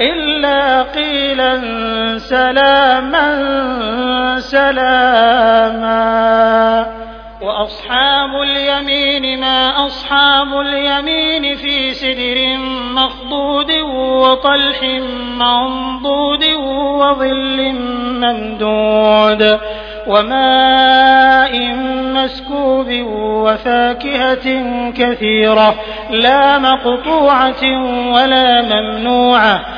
إِلَّا قِيلًا سَلَامًا سَلَامًا. وَأَصْحَابُ الْيَمِينِ مَا أَصْحَابُ الْيَمِينِ فِي سِدْرٍ مَّخْضُودٍ وَطَلْحٍ مَّنضُودٍ وَظِلٍّ مَّمْدُودٍ. وَمَاءٍ مَّسْكُوبٍ وَفَاكِهَةٍ كَثِيرَةٍ لَّا مَقْطُوعَةٍ وَلَا مَمْنُوعَةٍ.